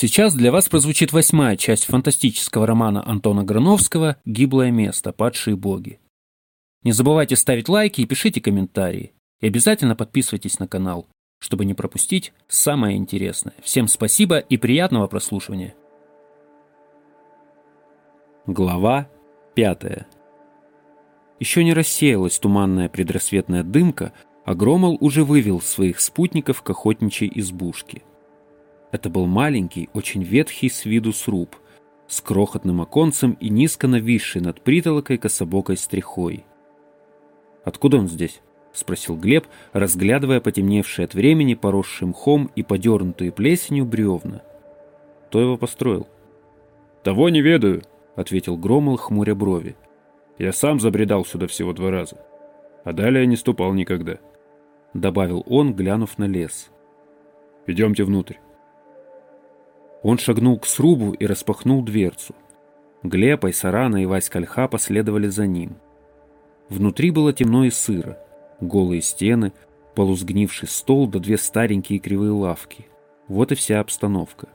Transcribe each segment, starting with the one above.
Сейчас для вас прозвучит восьмая часть фантастического романа Антона Грановского «Гиблое место. Падшие боги». Не забывайте ставить лайки и пишите комментарии. И обязательно подписывайтесь на канал, чтобы не пропустить самое интересное. Всем спасибо и приятного прослушивания. Глава пятая. Еще не рассеялась туманная предрассветная дымка, а Громол уже вывел своих спутников к охотничьей избушке. Это был маленький, очень ветхий с виду сруб, с крохотным оконцем и низко нависший над притолокой кособокой стрехой. «Откуда он здесь?» — спросил Глеб, разглядывая потемневшие от времени, поросшие мхом и подернутые плесенью бревна. «Кто его построил?» «Того не ведаю», — ответил Громол, хмуря брови. «Я сам забредал сюда всего два раза, а далее не ступал никогда», — добавил он, глянув на лес. «Идемте внутрь». Он шагнул к срубу и распахнул дверцу. Глеб, Айсарана и Вась Кальха последовали за ним. Внутри было темно и сыро. Голые стены, полусгнивший стол да две старенькие кривые лавки. Вот и вся обстановка.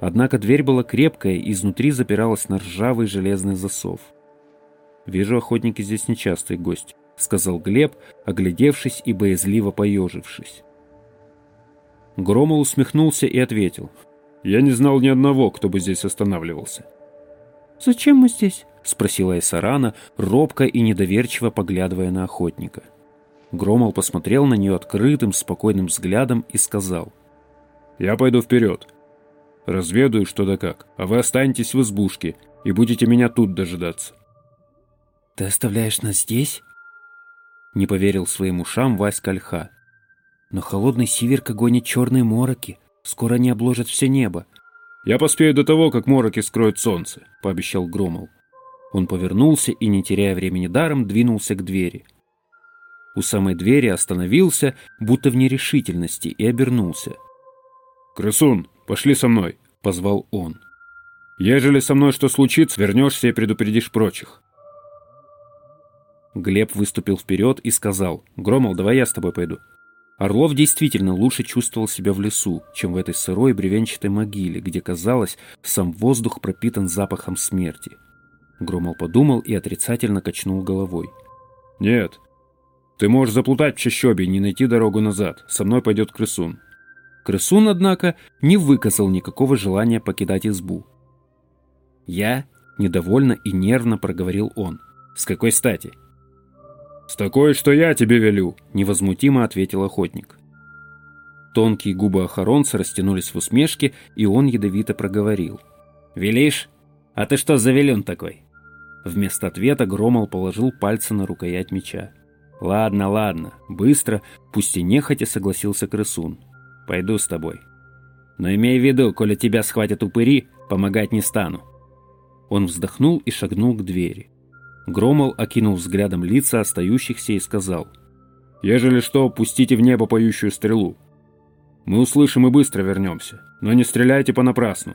Однако дверь была крепкая и изнутри запиралась на ржавый железный засов. «Вижу, охотники здесь нечастый гость», — сказал Глеб, оглядевшись и боязливо поежившись. Громол усмехнулся и ответил — я не знал ни одного, кто бы здесь останавливался. «Зачем мы здесь?» — спросила Эсарана, робко и недоверчиво поглядывая на охотника. Громол посмотрел на нее открытым, спокойным взглядом и сказал. «Я пойду вперед. Разведаю, что да как, а вы останетесь в избушке и будете меня тут дожидаться». «Ты оставляешь нас здесь?» Не поверил своим ушам Вась Кальха. «Но холодный сиверка гонит черные мороки. Скоро они обложат все небо. «Я поспею до того, как мороки скроют солнце», — пообещал Громол. Он повернулся и, не теряя времени даром, двинулся к двери. У самой двери остановился, будто в нерешительности, и обернулся. «Крысун, пошли со мной», — позвал он. «Ежели со мной что случится, вернешься и предупредишь прочих». Глеб выступил вперед и сказал, «Громол, давай я с тобой пойду». Орлов действительно лучше чувствовал себя в лесу, чем в этой сырой бревенчатой могиле, где, казалось, сам воздух пропитан запахом смерти. Громол подумал и отрицательно качнул головой. «Нет. Ты можешь заплутать в чащобе и не найти дорогу назад. Со мной пойдет крысун». Крысун, однако, не выказал никакого желания покидать избу. «Я?» – недовольно и нервно проговорил он. «С какой стати?» «С такой, что я тебе велю», — невозмутимо ответил охотник. Тонкие губы охоронца растянулись в усмешке, и он ядовито проговорил. «Велишь? А ты что за велен такой?» Вместо ответа Громол положил пальцы на рукоять меча. «Ладно, ладно, быстро, пусть и нехотя согласился крысун. Пойду с тобой. Но имей в виду, коли тебя схватят упыри, помогать не стану». Он вздохнул и шагнул к двери. Громол окинул взглядом лица остающихся и сказал. «Ежели что, пустите в небо поющую стрелу. Мы услышим и быстро вернемся, но не стреляйте понапрасну».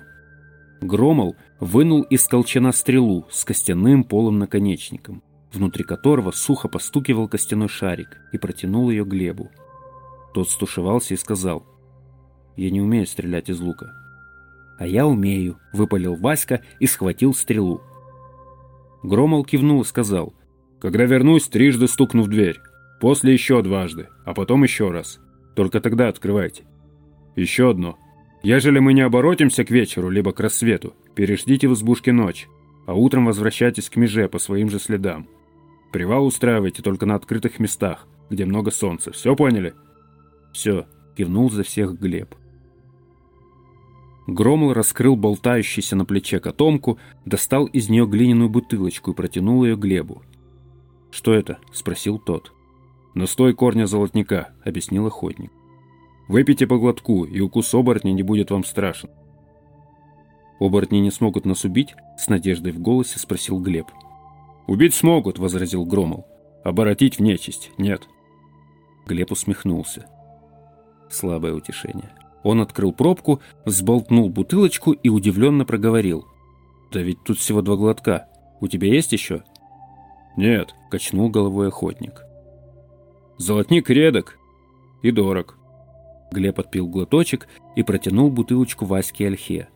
Громол вынул из колчана стрелу с костяным полым наконечником, внутри которого сухо постукивал костяной шарик, и протянул ее Глебу. Тот стушевался и сказал, «Я не умею стрелять из лука». «А я умею», — выпалил Васька и схватил стрелу. Громол кивнул и сказал, «Когда вернусь, трижды стукну в дверь. После еще дважды, а потом еще раз. Только тогда открывайте. Еще одно. Ежели мы не оборотимся к вечеру, либо к рассвету, переждите в избушке ночь, а утром возвращайтесь к меже по своим же следам. Привал устраивайте только на открытых местах, где много солнца. Все поняли?» «Все», — кивнул за всех Глеб. Громол раскрыл болтающийся на плече котомку, достал из нее глиняную бутылочку и протянул ее Глебу. «Что это?» – спросил тот. «Настой корня золотника», – объяснил охотник. «Выпейте по глотку, и укус оборотня не будет вам страшен». «Оборотни не смогут нас убить?» – с надеждой в голосе спросил Глеб. «Убить смогут», – возразил Громол. «Оборотить в нечисть нет». Глеб усмехнулся. Слабое утешение. Он открыл пробку, взболтнул бутылочку и удивленно проговорил. «Да ведь тут всего два глотка. У тебя есть еще?» «Нет», — качнул головой охотник. «Золотник редок и дорог. Глеб отпил глоточек и протянул бутылочку Ваське Ольхе.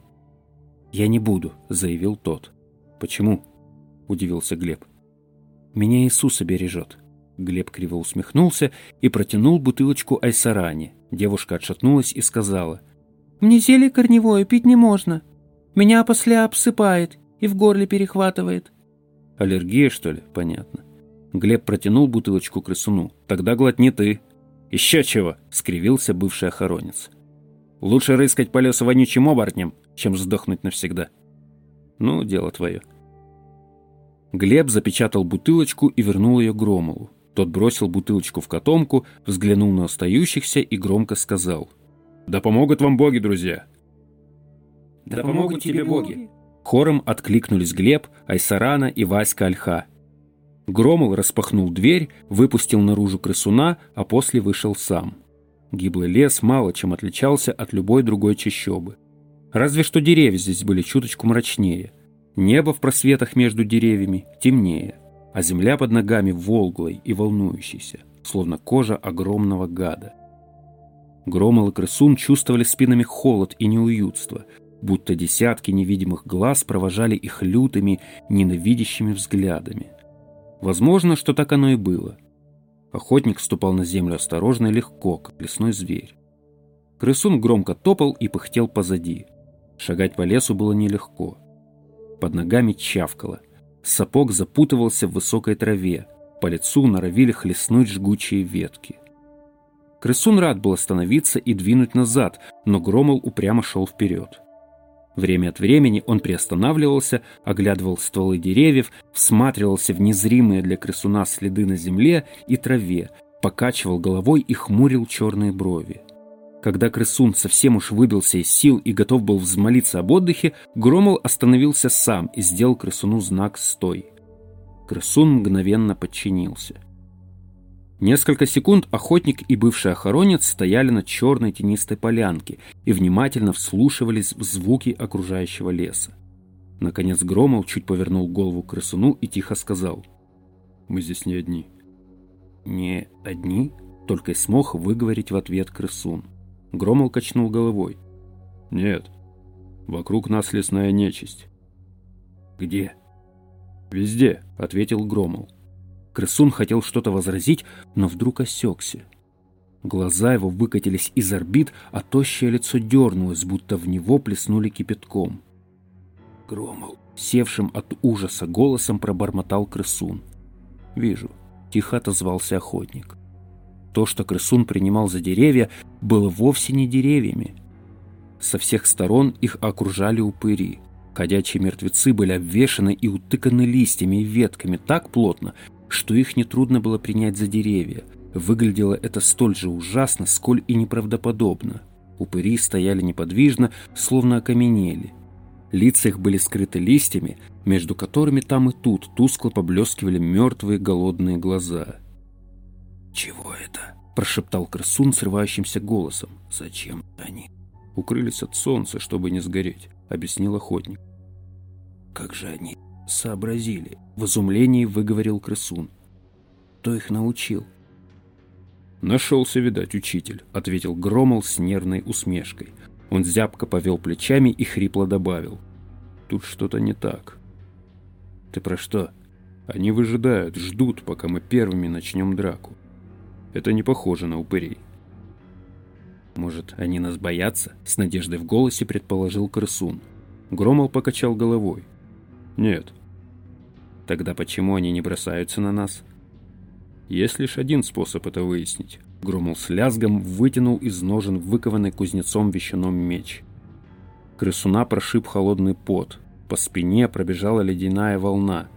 «Я не буду», — заявил тот. «Почему?» — удивился Глеб. «Меня Иисус обережет». Глеб криво усмехнулся и протянул бутылочку Айсаране. Девушка отшатнулась и сказала. «Мне зелье корневое пить не можно. Меня после обсыпает и в горле перехватывает». «Аллергия, что ли? Понятно». Глеб протянул бутылочку крысуну. «Тогда глотни ты». «Еще чего!» — скривился бывший охоронец. «Лучше рыскать по лесу вонючим оборотнем, чем сдохнуть навсегда». «Ну, дело твое». Глеб запечатал бутылочку и вернул ее Громову. Тот бросил бутылочку в котомку, взглянул на остающихся и громко сказал. «Да помогут вам боги, друзья!» «Да, да помогут тебе боги!» Хором откликнулись Глеб, Айсарана и Васька Альха. Громол распахнул дверь, выпустил наружу крысуна, а после вышел сам. Гиблый лес мало чем отличался от любой другой чащобы. Разве что деревья здесь были чуточку мрачнее. Небо в просветах между деревьями темнее, а земля под ногами волглой и волнующейся, словно кожа огромного гада. Громол и крысун чувствовали спинами холод и неуютство, будто десятки невидимых глаз провожали их лютыми, ненавидящими взглядами. Возможно, что так оно и было. Охотник ступал на землю осторожно и легко, как лесной зверь. Крысун громко топал и пыхтел позади. Шагать по лесу было нелегко. Под ногами чавкало. Сапог запутывался в высокой траве. По лицу норовили хлестнуть жгучие ветки. Крысун рад был остановиться и двинуть назад, но Громол упрямо шел вперед. Время от времени он приостанавливался, оглядывал стволы деревьев, всматривался в незримые для крысуна следы на земле и траве, покачивал головой и хмурил черные брови. Когда крысун совсем уж выбился из сил и готов был взмолиться об отдыхе, Громол остановился сам и сделал крысуну знак «Стой». Крысун мгновенно подчинился. Несколько секунд охотник и бывший охоронец стояли на черной тенистой полянке и внимательно вслушивались в звуки окружающего леса. Наконец Громов чуть повернул голову к крысуну и тихо сказал. «Мы здесь не одни». «Не одни?» — только и смог выговорить в ответ крысун. Громол качнул головой. «Нет, вокруг нас лесная нечисть». «Где?» «Везде», — ответил Громол. Крысун хотел что-то возразить, но вдруг осекся. Глаза его выкатились из орбит, а тощее лицо дернулось, будто в него плеснули кипятком. Громол, севшим от ужаса голосом пробормотал крысун. «Вижу», — тихо отозвался охотник. То, что крысун принимал за деревья, было вовсе не деревьями. Со всех сторон их окружали упыри. Ходячие мертвецы были обвешаны и утыканы листьями и ветками так плотно, что их нетрудно было принять за деревья. Выглядело это столь же ужасно, сколь и неправдоподобно. Упыри стояли неподвижно, словно окаменели. Лица их были скрыты листьями, между которыми там и тут тускло поблескивали мертвые голодные глаза. «Чего это?» – прошептал крысун срывающимся голосом. «Зачем они?» «Укрылись от солнца, чтобы не сгореть», – объяснил охотник. «Как же они сообразили?» В изумлении выговорил крысун. Кто их научил? «Нашелся, видать, учитель», — ответил Громол с нервной усмешкой. Он зябко повел плечами и хрипло добавил. «Тут что-то не так». «Ты про что?» «Они выжидают, ждут, пока мы первыми начнем драку. Это не похоже на упырей». «Может, они нас боятся?» — с надеждой в голосе предположил крысун. Громол покачал головой. «Нет, Тогда почему они не бросаются на нас? Есть лишь один способ это выяснить. Громол с лязгом вытянул из ножен выкованный кузнецом вещаном меч. Крысуна прошиб холодный пот. По спине пробежала ледяная волна,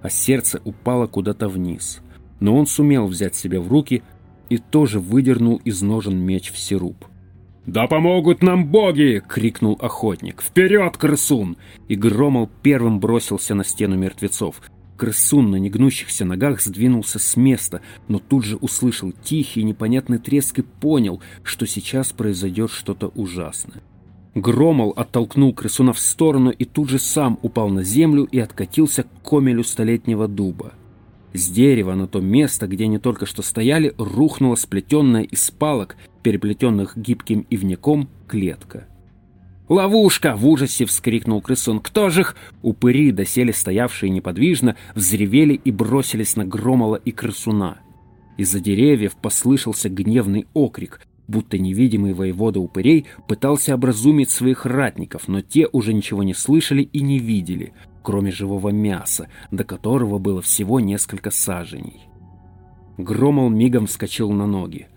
а сердце упало куда-то вниз. Но он сумел взять себя в руки и тоже выдернул из ножен меч в сируп. «Да помогут нам боги!» — крикнул охотник. «Вперед, крысун!» И Громол первым бросился на стену мертвецов — Крысун на негнущихся ногах сдвинулся с места, но тут же услышал тихий непонятный треск и понял, что сейчас произойдет что-то ужасное. Громол оттолкнул крысуна в сторону и тут же сам упал на землю и откатился к комелю столетнего дуба. С дерева на то место, где они только что стояли, рухнула сплетенная из палок, переплетенных гибким ивняком, клетка. «Ловушка!» — в ужасе вскрикнул крысун. «Кто же их?» Упыри, доселе стоявшие неподвижно, взревели и бросились на Громола и крысуна. Из-за деревьев послышался гневный окрик, будто невидимый воевода упырей пытался образумить своих ратников, но те уже ничего не слышали и не видели, кроме живого мяса, до которого было всего несколько саженей. Громол мигом вскочил на ноги.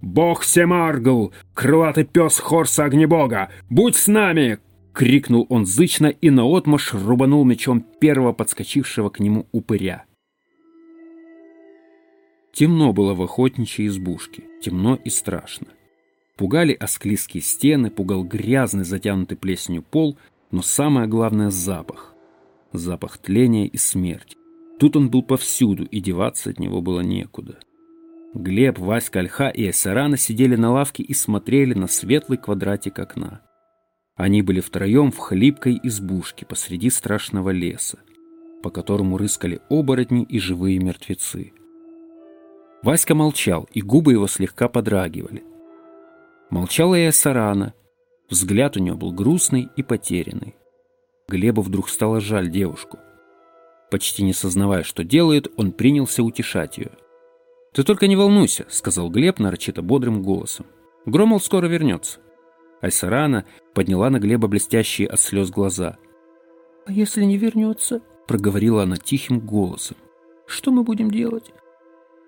«Бог Семаргл! Крылатый пес Хорса Огнебога! Будь с нами!» — крикнул он зычно и наотмашь рубанул мечом первого подскочившего к нему упыря. Темно было в охотничьей избушке, темно и страшно. Пугали осклизкие стены, пугал грязный, затянутый плесенью пол, но самое главное — запах. Запах тления и смерти. Тут он был повсюду, и деваться от него было некуда. Глеб, Васька, Альха и Эссарана сидели на лавке и смотрели на светлый квадратик окна. Они были втроем в хлипкой избушке посреди страшного леса, по которому рыскали оборотни и живые мертвецы. Васька молчал, и губы его слегка подрагивали. Молчала и Эссарана. Взгляд у нее был грустный и потерянный. Глебу вдруг стало жаль девушку. Почти не сознавая, что делает, он принялся утешать ее – «Ты только не волнуйся», — сказал Глеб нарочито бодрым голосом. «Громол скоро вернется». Айсарана подняла на Глеба блестящие от слез глаза. «А если не вернется?» — проговорила она тихим голосом. «Что мы будем делать?»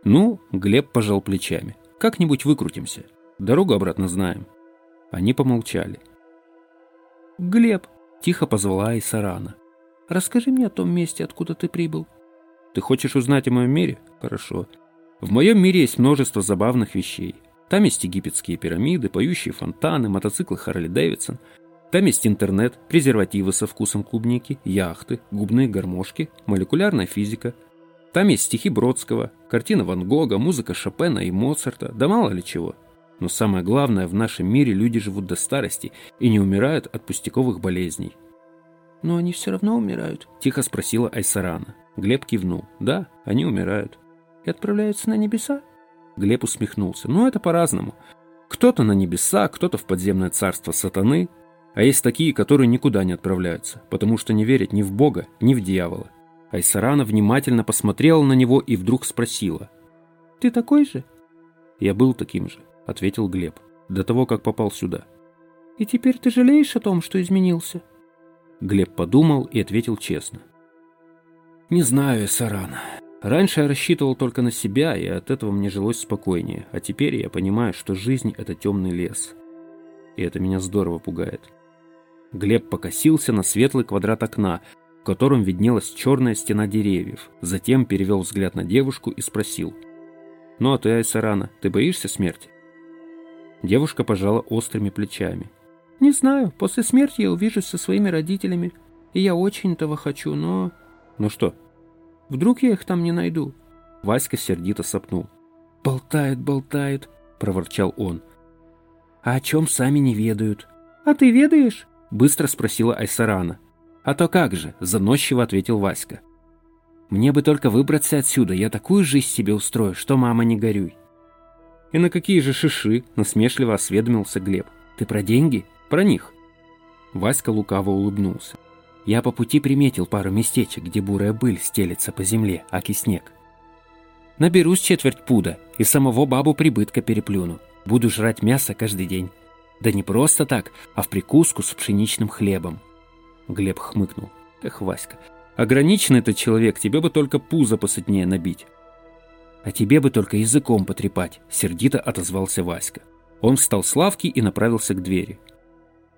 «Ну», — Глеб пожал плечами. «Как-нибудь выкрутимся. Дорогу обратно знаем». Они помолчали. «Глеб», — тихо позвала Айсарана. «Расскажи мне о том месте, откуда ты прибыл». «Ты хочешь узнать о моем мире? Хорошо. В моем мире есть множество забавных вещей. Там есть египетские пирамиды, поющие фонтаны, мотоциклы Харли Дэвидсон. Там есть интернет, презервативы со вкусом клубники, яхты, губные гармошки, молекулярная физика. Там есть стихи Бродского, картина Ван Гога, музыка Шопена и Моцарта, да мало ли чего. Но самое главное, в нашем мире люди живут до старости и не умирают от пустяковых болезней. «Но они все равно умирают?» – тихо спросила Айсарана. Глеб кивнул. «Да, они умирают» и отправляются на небеса? Глеб усмехнулся. Ну, это по-разному. Кто-то на небеса, кто-то в подземное царство сатаны, а есть такие, которые никуда не отправляются, потому что не верят ни в Бога, ни в дьявола. Айсарана внимательно посмотрела на него и вдруг спросила. «Ты такой же?» «Я был таким же», — ответил Глеб, до того, как попал сюда. «И теперь ты жалеешь о том, что изменился?» Глеб подумал и ответил честно. «Не знаю, Сарана. Раньше я рассчитывал только на себя, и от этого мне жилось спокойнее, а теперь я понимаю, что жизнь — это темный лес. И это меня здорово пугает. Глеб покосился на светлый квадрат окна, в котором виднелась черная стена деревьев, затем перевел взгляд на девушку и спросил. «Ну а ты, Айсарана, ты боишься смерти?» Девушка пожала острыми плечами. «Не знаю, после смерти я увижусь со своими родителями, и я очень этого хочу, но...» «Ну что?» Вдруг я их там не найду?» Васька сердито сопнул. «Болтают, болтают», — проворчал он. «А о чем сами не ведают?» «А ты ведаешь?» — быстро спросила Айсарана. «А то как же», — заносчиво ответил Васька. «Мне бы только выбраться отсюда, я такую жизнь себе устрою, что мама не горюй». «И на какие же шиши?» — насмешливо осведомился Глеб. «Ты про деньги? Про них?» Васька лукаво улыбнулся. Я по пути приметил пару местечек, где бурая быль стелется по земле, аки снег. Наберусь четверть пуда и самого бабу прибытка переплюну. Буду жрать мясо каждый день. Да не просто так, а в прикуску с пшеничным хлебом. Глеб хмыкнул. Эх, Васька, ограниченный ты человек, тебе бы только пузо посытнее набить. А тебе бы только языком потрепать, сердито отозвался Васька. Он встал с лавки и направился к двери.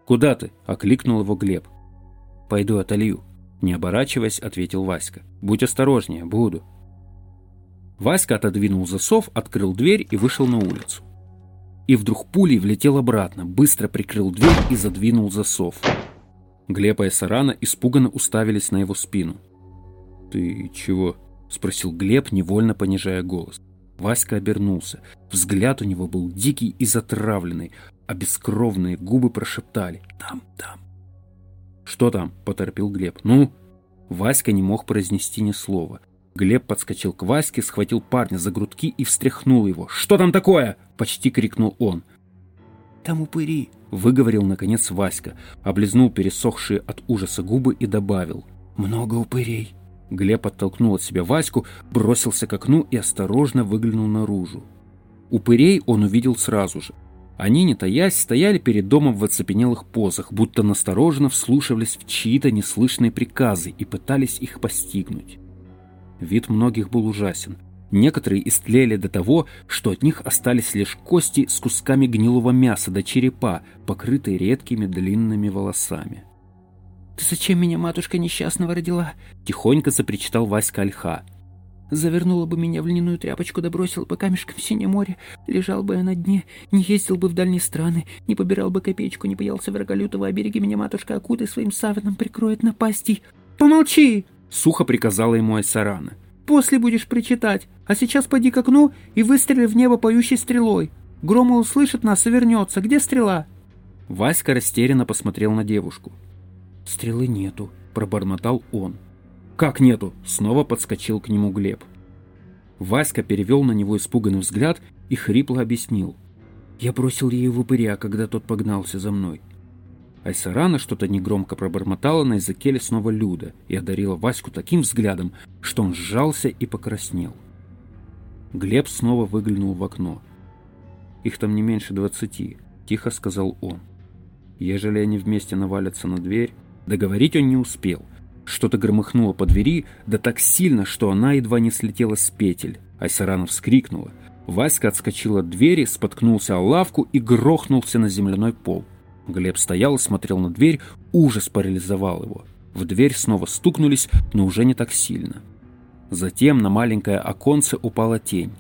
«Куда ты?» – окликнул его Глеб. «Пойду отолью», — не оборачиваясь, ответил Васька. «Будь осторожнее, буду». Васька отодвинул засов, открыл дверь и вышел на улицу. И вдруг пулей влетел обратно, быстро прикрыл дверь и задвинул засов. Глеб и Сарана испуганно уставились на его спину. «Ты чего?» — спросил Глеб, невольно понижая голос. Васька обернулся. Взгляд у него был дикий и затравленный, а бескровные губы прошептали «Там, там». «Что там?» – поторопил Глеб. «Ну?» Васька не мог произнести ни слова. Глеб подскочил к Ваське, схватил парня за грудки и встряхнул его. «Что там такое?» – почти крикнул он. «Там упыри!» – выговорил наконец Васька, облизнул пересохшие от ужаса губы и добавил. «Много упырей!» Глеб оттолкнул от себя Ваську, бросился к окну и осторожно выглянул наружу. Упырей он увидел сразу же. Они, не таясь, стояли перед домом в оцепенелых позах, будто настороженно вслушивались в чьи-то неслышные приказы и пытались их постигнуть. Вид многих был ужасен. Некоторые истлели до того, что от них остались лишь кости с кусками гнилого мяса до черепа, покрытые редкими длинными волосами. «Ты зачем меня, матушка несчастного, родила?» — тихонько запричитал Васька Альха. Завернула бы меня в льняную тряпочку да бросила по камешкам в синее море. Лежал бы я на дне, не ездил бы в дальние страны, не побирал бы копеечку, не боялся врага лютого, а береги меня, матушка, окутай своим саваном прикроет напасти. Помолчи! Сухо приказала ему Айсарана. После будешь причитать, а сейчас поди к окну и выстрели в небо поющей стрелой. Грома услышит нас и вернется. Где стрела? Васька растерянно посмотрел на девушку. «Стрелы нету», — пробормотал он. «Как нету?» — снова подскочил к нему Глеб. Васька перевел на него испуганный взгляд и хрипло объяснил. «Я бросил ей упыря, когда тот погнался за мной». Айсарана что-то негромко пробормотала на языке лесного люда и одарила Ваську таким взглядом, что он сжался и покраснел. Глеб снова выглянул в окно. «Их там не меньше двадцати», — тихо сказал он. «Ежели они вместе навалятся на дверь...» Договорить он не успел — что-то громыхнуло по двери, да так сильно, что она едва не слетела с петель. Айсарана вскрикнула. Васька отскочил от двери, споткнулся о лавку и грохнулся на земляной пол. Глеб стоял и смотрел на дверь, ужас парализовал его. В дверь снова стукнулись, но уже не так сильно. Затем на маленькое оконце упала тень.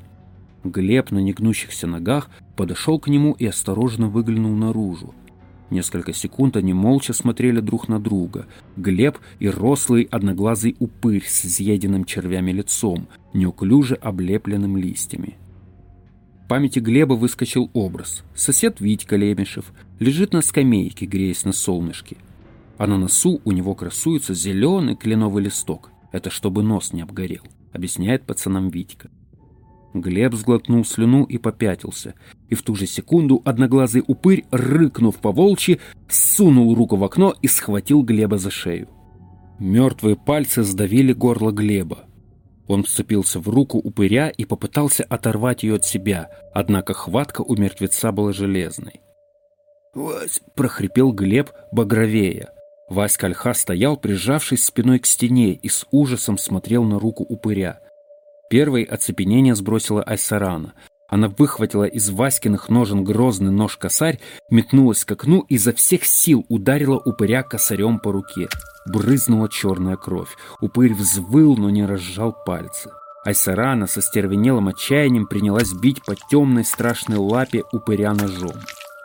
Глеб на негнущихся ногах подошел к нему и осторожно выглянул наружу. Несколько секунд они молча смотрели друг на друга. Глеб и рослый одноглазый упырь с изъеденным червями лицом, неуклюже облепленным листьями. В памяти Глеба выскочил образ. Сосед Витька Лемешев лежит на скамейке, греясь на солнышке. А на носу у него красуется зеленый кленовый листок. Это чтобы нос не обгорел, объясняет пацанам Витька. Глеб сглотнул слюну и попятился. И в ту же секунду одноглазый упырь, рыкнув по волчьи, сунул руку в окно и схватил Глеба за шею. Мертвые пальцы сдавили горло Глеба. Он вцепился в руку упыря и попытался оторвать ее от себя, однако хватка у мертвеца была железной. «Вась!» – прохрипел Глеб багровея. Васька Альха стоял, прижавшись спиной к стене, и с ужасом смотрел на руку упыря – Первой оцепенение сбросила Айсарана. Она выхватила из Васькиных ножен грозный нож-косарь, метнулась к окну и изо всех сил ударила упыря косарем по руке. Брызнула черная кровь. Упырь взвыл, но не разжал пальцы. Айсарана со стервенелым отчаянием принялась бить по темной страшной лапе упыря ножом.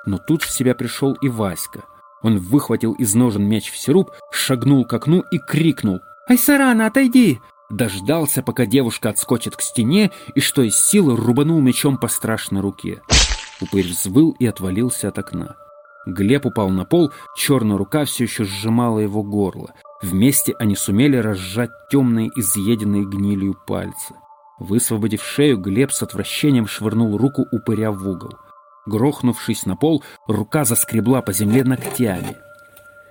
Но тут в себя пришел и Васька. Он выхватил из ножен меч в сируп, шагнул к окну и крикнул «Айсарана, отойди! Дождался, пока девушка отскочит к стене и что из силы рубанул мечом по страшной руке. Упырь взвыл и отвалился от окна. Глеб упал на пол, черная рука все еще сжимала его горло. Вместе они сумели разжать темные, изъеденные гнилью пальцы. Высвободив шею, Глеб с отвращением швырнул руку упыря в угол. Грохнувшись на пол, рука заскребла по земле ногтями.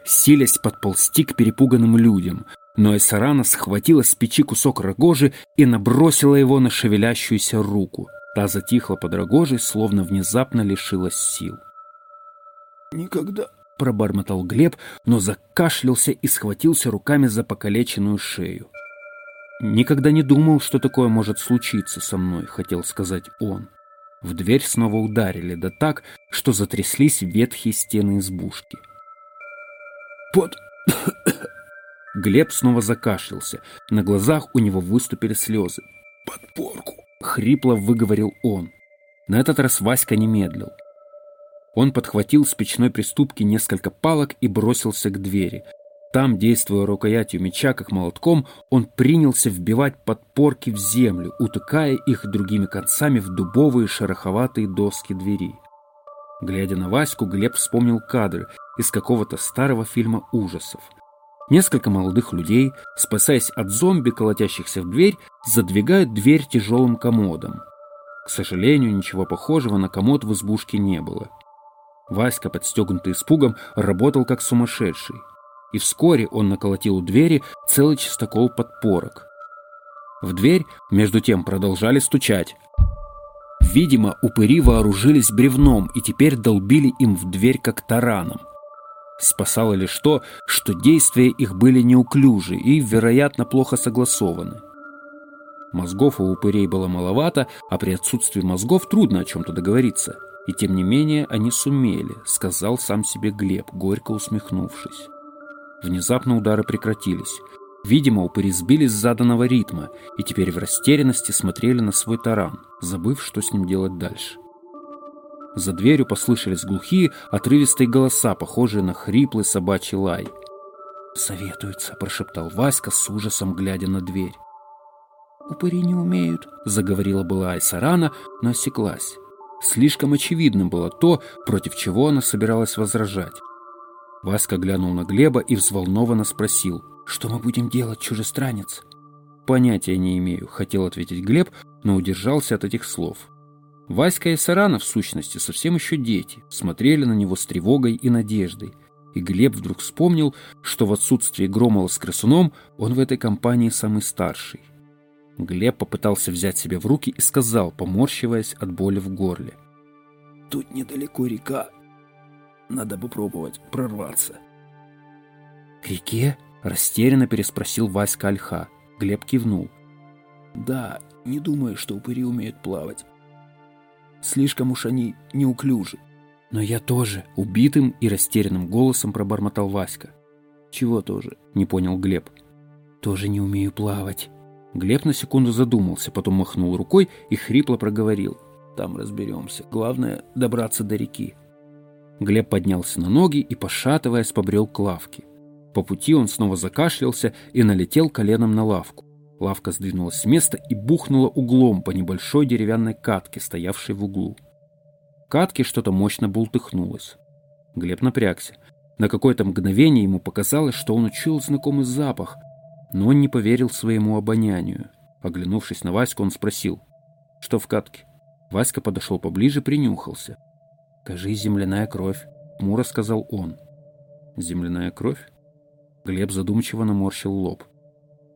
Силясь подползти к перепуганным людям, но Эсарана схватила с печи кусок рогожи и набросила его на шевелящуюся руку. Та затихла под рогожей, словно внезапно лишилась сил. «Никогда...» — пробормотал Глеб, но закашлялся и схватился руками за покалеченную шею. «Никогда не думал, что такое может случиться со мной», — хотел сказать он. В дверь снова ударили, да так, что затряслись ветхие стены избушки. «Под... Глеб снова закашлялся. На глазах у него выступили слезы. «Подпорку!» — хрипло выговорил он. На этот раз Васька не медлил. Он подхватил с печной приступки несколько палок и бросился к двери. Там, действуя рукоятью меча, как молотком, он принялся вбивать подпорки в землю, утыкая их другими концами в дубовые шероховатые доски двери. Глядя на Ваську, Глеб вспомнил кадры из какого-то старого фильма ужасов — Несколько молодых людей, спасаясь от зомби, колотящихся в дверь, задвигают дверь тяжелым комодом. К сожалению, ничего похожего на комод в избушке не было. Васька, подстегнутый испугом, работал как сумасшедший. И вскоре он наколотил у двери целый чистокол подпорок. В дверь, между тем, продолжали стучать. Видимо, упыри вооружились бревном и теперь долбили им в дверь как тараном. Спасало лишь то, что действия их были неуклюжи и, вероятно, плохо согласованы. Мозгов у упырей было маловато, а при отсутствии мозгов трудно о чем-то договориться. И тем не менее они сумели, сказал сам себе Глеб, горько усмехнувшись. Внезапно удары прекратились. Видимо, упыри сбились с заданного ритма и теперь в растерянности смотрели на свой таран, забыв, что с ним делать дальше. За дверью послышались глухие, отрывистые голоса, похожие на хриплый собачий лай. «Советуются», — прошептал Васька с ужасом, глядя на дверь. «Упыри не умеют», — заговорила была Айсарана, но осеклась. Слишком очевидным было то, против чего она собиралась возражать. Васька глянул на Глеба и взволнованно спросил, «Что мы будем делать, чужестранец?» «Понятия не имею», — хотел ответить Глеб, но удержался от этих слов. Васька и Сарана, в сущности, совсем еще дети, смотрели на него с тревогой и надеждой. И Глеб вдруг вспомнил, что в отсутствие Громова с Красуном он в этой компании самый старший. Глеб попытался взять себя в руки и сказал, поморщиваясь от боли в горле. «Тут недалеко река. Надо попробовать прорваться». «К реке?» – растерянно переспросил Васька Альха. Глеб кивнул. «Да, не думаю, что упыри умеют плавать. Слишком уж они неуклюжи. Но я тоже, убитым и растерянным голосом пробормотал Васька. Чего тоже? Не понял Глеб. Тоже не умею плавать. Глеб на секунду задумался, потом махнул рукой и хрипло проговорил. Там разберемся. Главное — добраться до реки. Глеб поднялся на ноги и, пошатываясь, побрел к лавке. По пути он снова закашлялся и налетел коленом на лавку. Лавка сдвинулась с места и бухнула углом по небольшой деревянной катке, стоявшей в углу. В катке что-то мощно бултыхнулось. Глеб напрягся. На какое-то мгновение ему показалось, что он учуял знакомый запах, но он не поверил своему обонянию. Оглянувшись на Ваську, он спросил, что в катке. Васька подошел поближе, принюхался. «Кажись, земляная кровь», — муро сказал он. «Земляная кровь?» Глеб задумчиво наморщил лоб.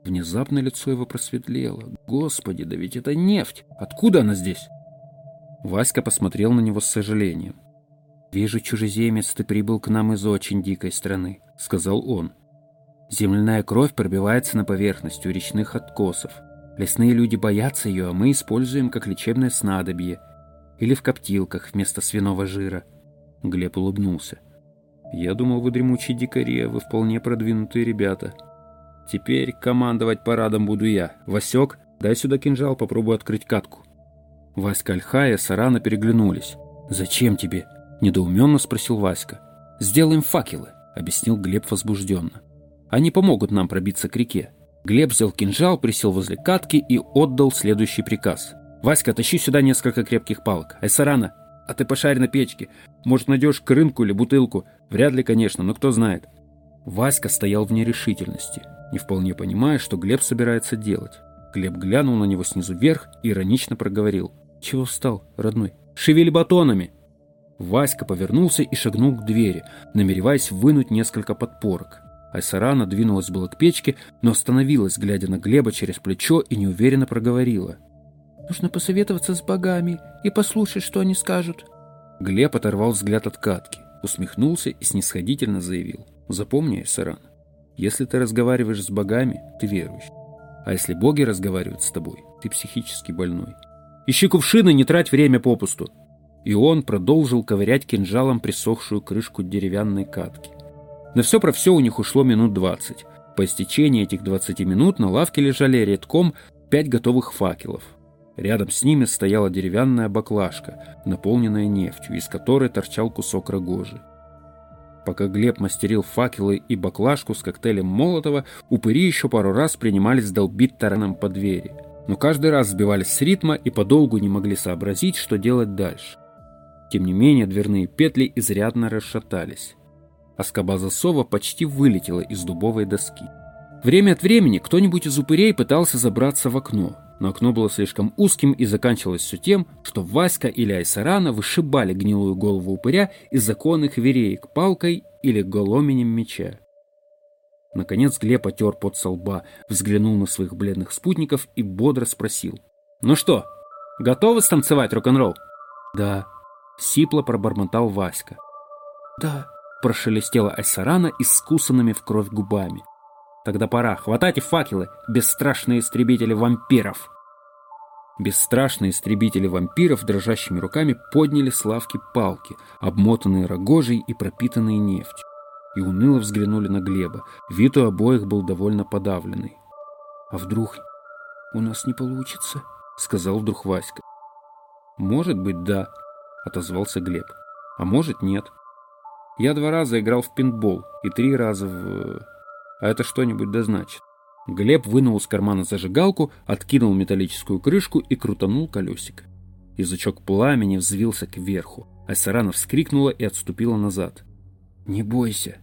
Внезапно лицо его просветлело. «Господи, да ведь это нефть! Откуда она здесь?» Васька посмотрел на него с сожалением. «Вижу, чужеземец, ты прибыл к нам из очень дикой страны», — сказал он. «Земляная кровь пробивается на поверхность у речных откосов. Лесные люди боятся ее, а мы используем как лечебное снадобье. Или в коптилках вместо свиного жира». Глеб улыбнулся. «Я думал, вы дремучие дикари, а вы вполне продвинутые ребята». Теперь командовать парадом буду я. Васек, дай сюда кинжал, попробую открыть катку. Васька Альха и Сарана переглянулись. «Зачем тебе?» – недоуменно спросил Васька. «Сделаем факелы», – объяснил Глеб возбужденно. «Они помогут нам пробиться к реке». Глеб взял кинжал, присел возле катки и отдал следующий приказ. «Васька, тащи сюда несколько крепких палок. Айсарана, а ты пошарь на печке. Может, найдешь крынку или бутылку. Вряд ли, конечно, но кто знает». Васька стоял в нерешительности не вполне понимая, что Глеб собирается делать. Глеб глянул на него снизу вверх и иронично проговорил. «Чего встал, родной? Шевели батонами!» Васька повернулся и шагнул к двери, намереваясь вынуть несколько подпорок. Айсарана двинулась было к печке, но остановилась, глядя на Глеба через плечо и неуверенно проговорила. «Нужно посоветоваться с богами и послушать, что они скажут». Глеб оторвал взгляд от катки, усмехнулся и снисходительно заявил. «Запомни, Айсарана, если ты разговариваешь с богами, ты верующий. А если боги разговаривают с тобой, ты психически больной. Ищи кувшины, не трать время попусту. И он продолжил ковырять кинжалом присохшую крышку деревянной катки. На все про все у них ушло минут двадцать. По истечении этих двадцати минут на лавке лежали редком пять готовых факелов. Рядом с ними стояла деревянная баклажка, наполненная нефтью, из которой торчал кусок рогожи. Пока Глеб мастерил факелы и баклажку с коктейлем Молотова, упыри еще пару раз принимались долбить тараном по двери. Но каждый раз сбивались с ритма и подолгу не могли сообразить, что делать дальше. Тем не менее, дверные петли изрядно расшатались. а скоба засова почти вылетела из дубовой доски. Время от времени кто-нибудь из упырей пытался забраться в окно, но окно было слишком узким и заканчивалось все тем, что Васька или Айсарана вышибали гнилую голову упыря из законных вереек палкой или голоменем меча. Наконец Глеб отер под со лба, взглянул на своих бледных спутников и бодро спросил. «Ну что, готовы станцевать рок-н-ролл?» «Да», — сипло пробормотал Васька. «Да», — прошелестела Айсарана искусанными в кровь губами. «Тогда пора. Хватайте факелы, бесстрашные истребители вампиров!» Бесстрашные истребители вампиров дрожащими руками подняли с лавки палки, обмотанные рогожей и пропитанные нефтью и уныло взглянули на Глеба. Вид у обоих был довольно подавленный. «А вдруг у нас не получится?» — сказал вдруг Васька. «Может быть, да», — отозвался Глеб. «А может, нет. Я два раза играл в пинбол и три раза в... А это что-нибудь да значит». Глеб вынул из кармана зажигалку, откинул металлическую крышку и крутанул колесико. Язычок пламени взвился кверху, а Сарана вскрикнула и отступила назад. «Не бойся»,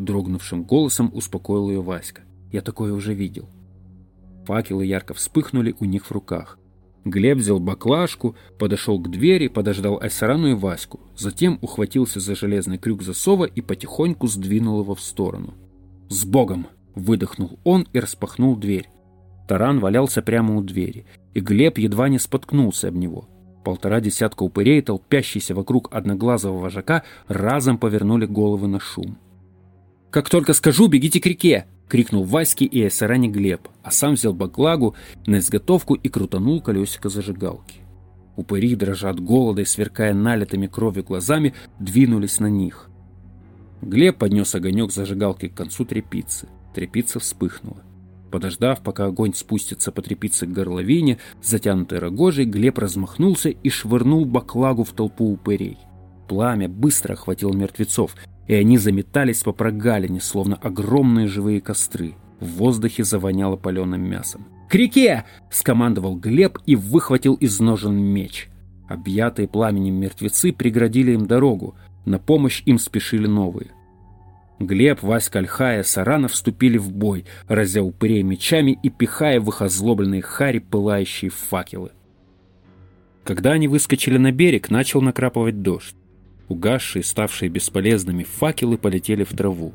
Дрогнувшим голосом успокоил ее Васька. «Я такое уже видел». Факелы ярко вспыхнули у них в руках. Глеб взял баклажку, подошел к двери, подождал Айсарану и Ваську, затем ухватился за железный крюк засова и потихоньку сдвинул его в сторону. «С Богом!» – выдохнул он и распахнул дверь. Таран валялся прямо у двери, и Глеб едва не споткнулся об него. Полтора десятка упырей, толпящиеся вокруг одноглазого вожака, разом повернули головы на шум. «Как только скажу, бегите к реке!» — крикнул Ваське и Эсаране Глеб, а сам взял баклагу на изготовку и крутанул колесико зажигалки. Упыри, дрожа от голода и сверкая налитыми кровью глазами, двинулись на них. Глеб поднес огонек зажигалки к концу трепицы. Трепица вспыхнула. Подождав, пока огонь спустится по трепице к горловине, затянутой рогожей, Глеб размахнулся и швырнул баклагу в толпу упырей. Пламя быстро охватило мертвецов, и они заметались по прогалине, словно огромные живые костры. В воздухе завоняло паленым мясом. «К реке!» — скомандовал Глеб и выхватил из ножен меч. Объятые пламенем мертвецы преградили им дорогу. На помощь им спешили новые. Глеб, Васька Альхая, Сарана вступили в бой, разя упырей мечами и пихая в их озлобленные хари пылающие факелы. Когда они выскочили на берег, начал накрапывать дождь. Угасшие, ставшие бесполезными факелы полетели в траву.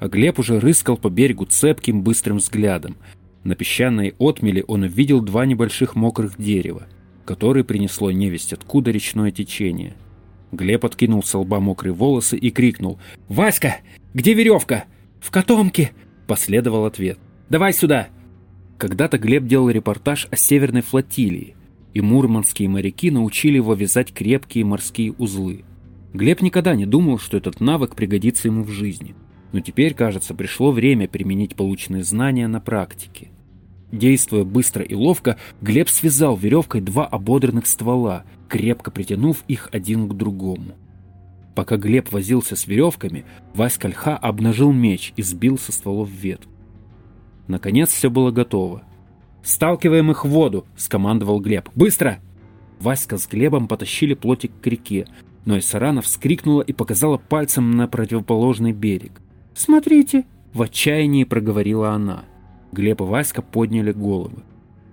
А Глеб уже рыскал по берегу цепким быстрым взглядом. На песчаной отмеле он увидел два небольших мокрых дерева, которые принесло невесть откуда речное течение. Глеб откинул с лба мокрые волосы и крикнул «Васька, где веревка?» «В котомке!» – последовал ответ. «Давай сюда!» Когда-то Глеб делал репортаж о северной флотилии, и мурманские моряки научили его вязать крепкие морские узлы – Глеб никогда не думал, что этот навык пригодится ему в жизни. Но теперь, кажется, пришло время применить полученные знания на практике. Действуя быстро и ловко, Глеб связал веревкой два ободранных ствола, крепко притянув их один к другому. Пока Глеб возился с веревками, Васька Льха обнажил меч и сбил со стволов ветку. Наконец все было готово. «Сталкиваем их в воду!» – скомандовал Глеб. «Быстро!» Васька с Глебом потащили плотик к реке, но Исарана вскрикнула и показала пальцем на противоположный берег. «Смотрите!» – в отчаянии проговорила она. Глеб и Васька подняли головы.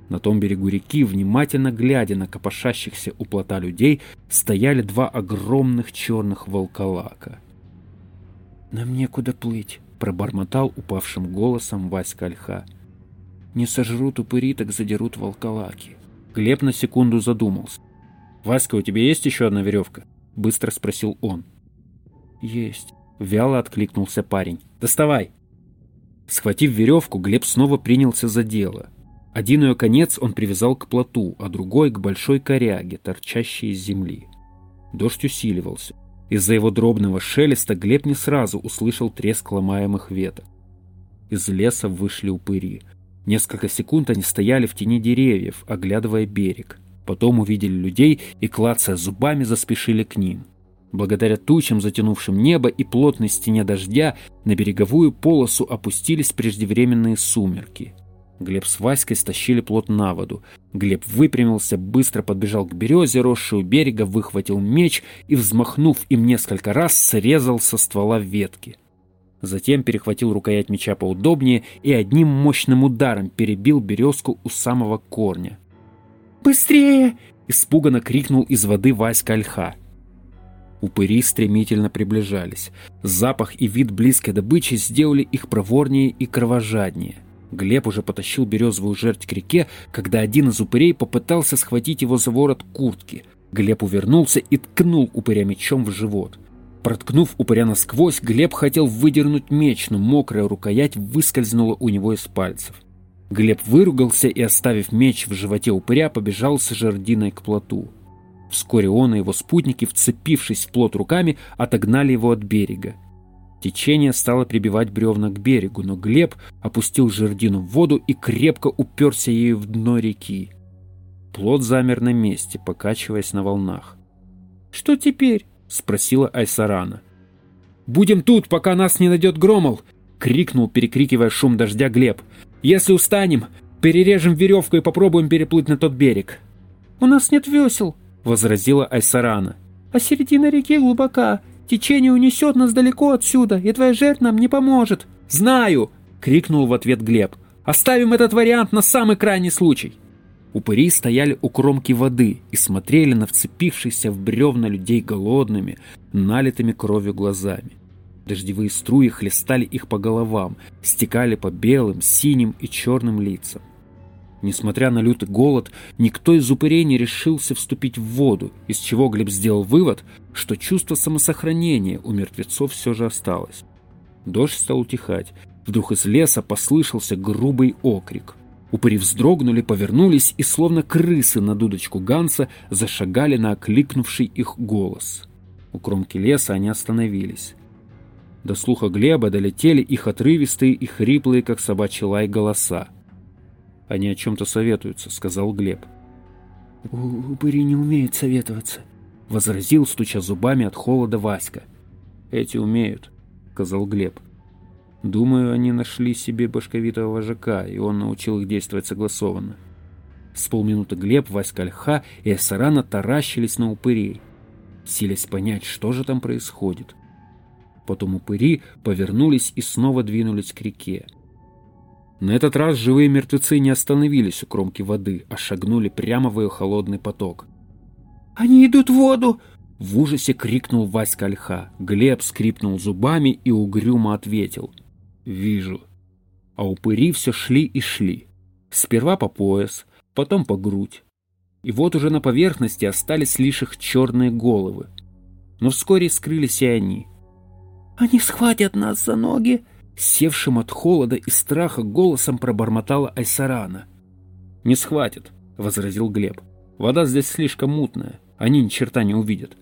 На том берегу реки, внимательно глядя на копошащихся у плота людей, стояли два огромных черных волколака. «Нам некуда плыть», — пробормотал упавшим голосом Васька Ольха. «Не сожрут упыри, так задерут волколаки». Глеб на секунду задумался. «Васька, у тебя есть еще одна веревка?» — быстро спросил он. «Есть», — вяло откликнулся парень. «Доставай!» Схватив веревку, Глеб снова принялся за дело. Один ее конец он привязал к плоту, а другой — к большой коряге, торчащей из земли. Дождь усиливался. Из-за его дробного шелеста Глеб не сразу услышал треск ломаемых веток. Из леса вышли упыри. Несколько секунд они стояли в тени деревьев, оглядывая берег. Потом увидели людей и, клацая зубами, заспешили к ним. Благодаря тучам, затянувшим небо и плотной стене дождя, на береговую полосу опустились преждевременные сумерки. Глеб с Васькой стащили плот на воду. Глеб выпрямился, быстро подбежал к березе, росшей берега, выхватил меч и, взмахнув им несколько раз, срезал со ствола ветки. Затем перехватил рукоять меча поудобнее и одним мощным ударом перебил березку у самого корня. «Быстрее!» — испуганно крикнул из воды Васька Ольха. Упыри стремительно приближались. Запах и вид близкой добычи сделали их проворнее и кровожаднее. Глеб уже потащил березовую жерть к реке, когда один из упырей попытался схватить его за ворот куртки. Глеб увернулся и ткнул упыря мечом в живот. Проткнув упыря насквозь, Глеб хотел выдернуть меч, но мокрая рукоять выскользнула у него из пальцев. Глеб выругался и, оставив меч в животе упыря, побежал с жердиной к плоту. Вскоре он и его спутники, вцепившись в плот руками, отогнали его от берега. Течение стало прибивать бревна к берегу, но Глеб опустил жердину в воду и крепко уперся ею в дно реки. Плот замер на месте, покачиваясь на волнах. «Что теперь?» — спросила Айсарана. «Будем тут, пока нас не найдет Громол!» — крикнул, перекрикивая шум дождя Глеб. «Если устанем, перережем веревку и попробуем переплыть на тот берег». «У нас нет весел!» — возразила Айсарана. «А середина реки глубока, Течение унесет нас далеко отсюда, и твоя жертв нам не поможет». «Знаю!» — крикнул в ответ Глеб. «Оставим этот вариант на самый крайний случай». Упыри стояли у кромки воды и смотрели на вцепившихся в бревна людей голодными, налитыми кровью глазами. Дождевые струи хлестали их по головам, стекали по белым, синим и черным лицам. Несмотря на лютый голод, никто из упырей не решился вступить в воду, из чего Глеб сделал вывод, что чувство самосохранения у мертвецов все же осталось. Дождь стал утихать. Вдруг из леса послышался грубый окрик. Упыри вздрогнули, повернулись и, словно крысы на дудочку Ганса, зашагали на окликнувший их голос. У кромки леса они остановились. До слуха Глеба долетели их отрывистые и хриплые, как собачий лай, голоса. Они о чем-то советуются», — сказал Глеб. «Упыри не умеют советоваться», — возразил, стуча зубами от холода Васька. «Эти умеют», — сказал Глеб. «Думаю, они нашли себе башковитого вожака, и он научил их действовать согласованно». С полминуты Глеб, Васька Альха и Эссарана таращились на упырей, силясь понять, что же там происходит. Потом упыри повернулись и снова двинулись к реке. На этот раз живые мертвецы не остановились у кромки воды, а шагнули прямо в ее холодный поток. «Они идут в воду!» В ужасе крикнул Васька Ольха. Глеб скрипнул зубами и угрюмо ответил. «Вижу». А упыри все шли и шли. Сперва по пояс, потом по грудь. И вот уже на поверхности остались лишь их черные головы. Но вскоре скрылись и они. «Они схватят нас за ноги!» Севшим от холода и страха голосом пробормотала Айсарана. «Не схватит», — возразил Глеб. «Вода здесь слишком мутная, они ни черта не увидят».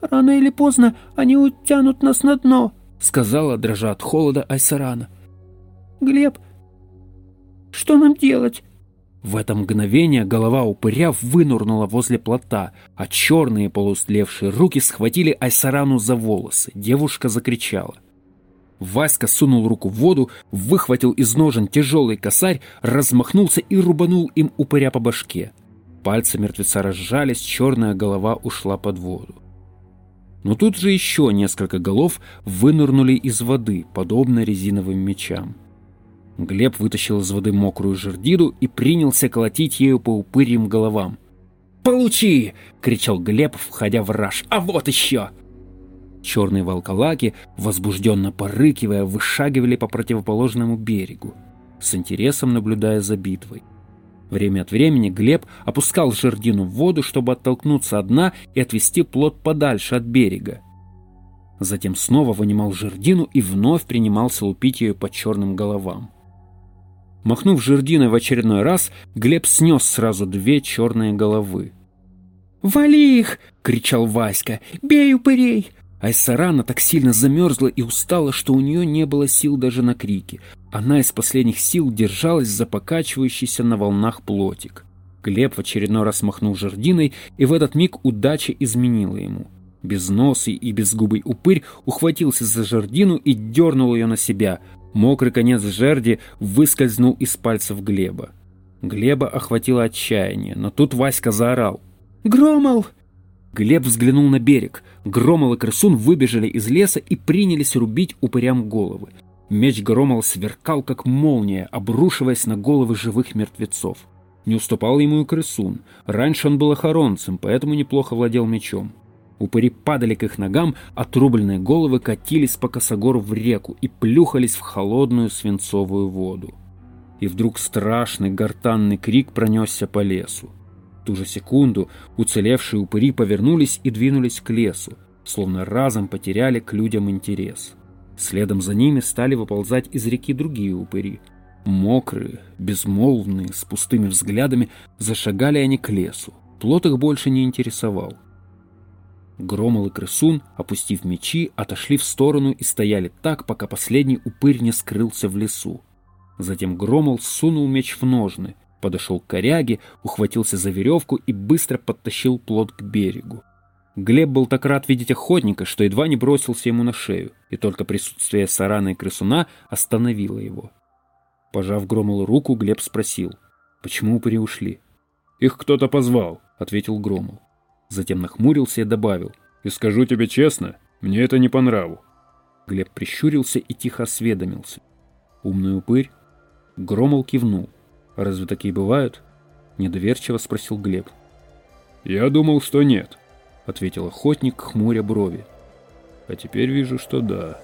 «Рано или поздно они утянут нас на дно», — сказала, дрожа от холода Айсарана. «Глеб, что нам делать?» В это мгновение голова упыря вынурнула возле плота, а черные полустлевшие руки схватили Айсарану за волосы. Девушка закричала — Васька сунул руку в воду, выхватил из ножен тяжелый косарь, размахнулся и рубанул им упыря по башке. Пальцы мертвеца разжались, черная голова ушла под воду. Но тут же еще несколько голов вынырнули из воды, подобно резиновым мечам. Глеб вытащил из воды мокрую жердиду и принялся колотить ею по упырьим головам. «Получи!» — кричал Глеб, входя в раж. «А вот еще!» Черные волколаки, возбужденно порыкивая, вышагивали по противоположному берегу, с интересом наблюдая за битвой. Время от времени Глеб опускал жердину в воду, чтобы оттолкнуться от дна и отвести плот подальше от берега. Затем снова вынимал жердину и вновь принимался лупить ее по черным головам. Махнув жердиной в очередной раз, Глеб снес сразу две черные головы. «Вали их!» — кричал Васька. «Бей упырей! Айсарана так сильно замерзла и устала, что у нее не было сил даже на крики. Она из последних сил держалась за покачивающийся на волнах плотик. Глеб в очередной раз махнул жердиной, и в этот миг удача изменила ему. Безносый и безгубый упырь ухватился за жердину и дернул ее на себя. Мокрый конец жерди выскользнул из пальцев Глеба. Глеба охватило отчаяние, но тут Васька заорал. «Громол!» Глеб взглянул на берег. Громол и крысун выбежали из леса и принялись рубить упырям головы. Меч Громол сверкал, как молния, обрушиваясь на головы живых мертвецов. Не уступал ему и крысун. Раньше он был охоронцем, поэтому неплохо владел мечом. Упыри падали к их ногам, отрубленные головы катились по косогору в реку и плюхались в холодную свинцовую воду. И вдруг страшный гортанный крик пронесся по лесу. Ту же секунду уцелевшие упыри повернулись и двинулись к лесу, словно разом потеряли к людям интерес. Следом за ними стали выползать из реки другие упыри. Мокрые, безмолвные, с пустыми взглядами зашагали они к лесу. Плот их больше не интересовал. Громол и крысун, опустив мечи, отошли в сторону и стояли так, пока последний упырь не скрылся в лесу. Затем Громол сунул меч в ножны, подошел к коряге, ухватился за веревку и быстро подтащил плот к берегу. Глеб был так рад видеть охотника, что едва не бросился ему на шею, и только присутствие Сарана и Крысуна остановило его. Пожав Громолу руку, Глеб спросил, почему упыри ушли. «Их кто-то позвал», — ответил Громол. Затем нахмурился и добавил, «И скажу тебе честно, мне это не по нраву». Глеб прищурился и тихо осведомился. «Умный упырь?» Громол кивнул. «Разве такие бывают?» Недоверчиво спросил Глеб. «Я думал, что нет», ответил охотник, хмуря брови. А теперь вижу, что да.